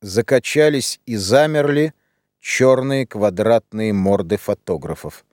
Закачались и замерли черные квадратные морды фотографов.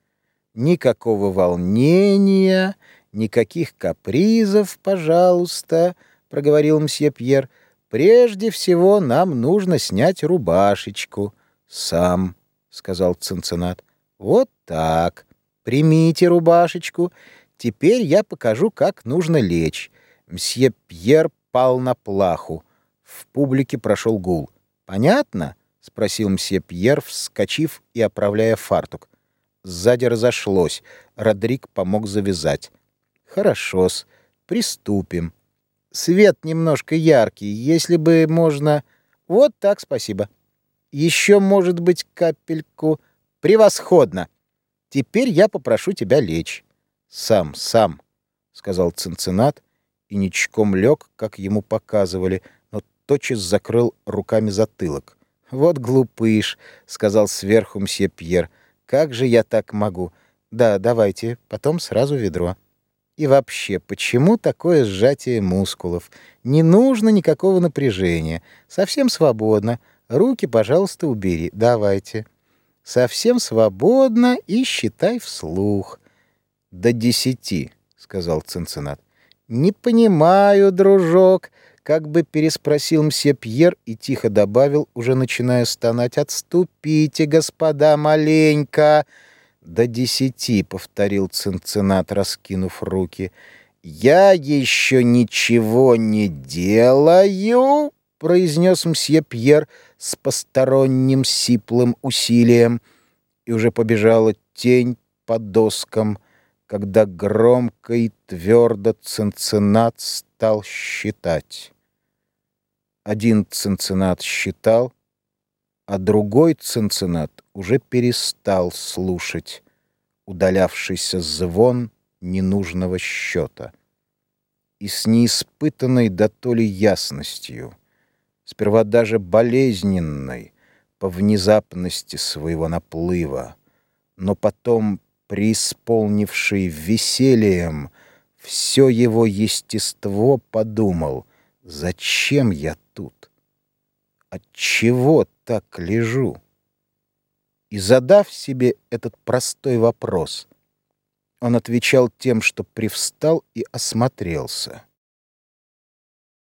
Никакого волнения, никаких капризов, пожалуйста, проговорил мсье Пьер. Прежде всего нам нужно снять рубашечку. Сам, сказал Цинциннат. Вот так. Примите рубашечку. Теперь я покажу, как нужно лечь. Мсье Пьер пал на плаху. В публике прошел гул. «Понятно?» — спросил мсье Пьер, вскочив и оправляя фартук. Сзади разошлось. Родрик помог завязать. «Хорошо-с. Приступим. Свет немножко яркий. Если бы можно... Вот так, спасибо. Еще, может быть, капельку... Превосходно! Теперь я попрошу тебя лечь». «Сам, сам», — сказал Цинциннат, и ничком лег, как ему показывали, тотчас закрыл руками затылок. «Вот глупыш», — сказал сверху мсье Пьер. «Как же я так могу? Да, давайте, потом сразу ведро». И вообще, почему такое сжатие мускулов? Не нужно никакого напряжения. Совсем свободно. Руки, пожалуйста, убери. Давайте. Совсем свободно и считай вслух. До десяти, сказал Цинциннат. Не понимаю, дружок, как бы переспросил мсье Пьер и тихо добавил, уже начиная стонать: "Отступите, господа, маленько". До десяти, повторил Цинциннат, раскинув руки. Я еще ничего не делаю, произнес мсье Пьер с посторонним сиплым усилием, и уже побежала тень по доскам когда громко и твердо Цинциннат стал считать. Один Цинциннат считал, а другой Цинциннат уже перестал слушать удалявшийся звон ненужного счета. И с неиспытанной дотоле ясностью, сперва даже болезненной по внезапности своего наплыва, но потом преисполнивший весельем все его естество, подумал, зачем я тут? Отчего так лежу? И задав себе этот простой вопрос, он отвечал тем, что привстал и осмотрелся.